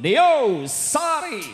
Deus, sorry.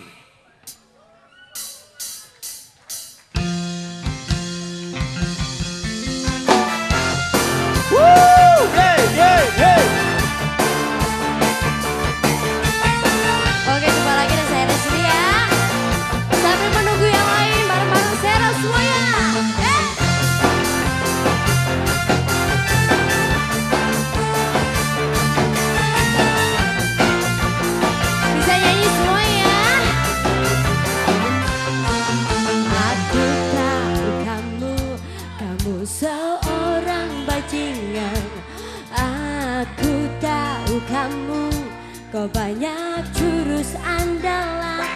Jurus andalan.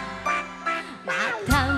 Matamu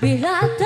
Behind.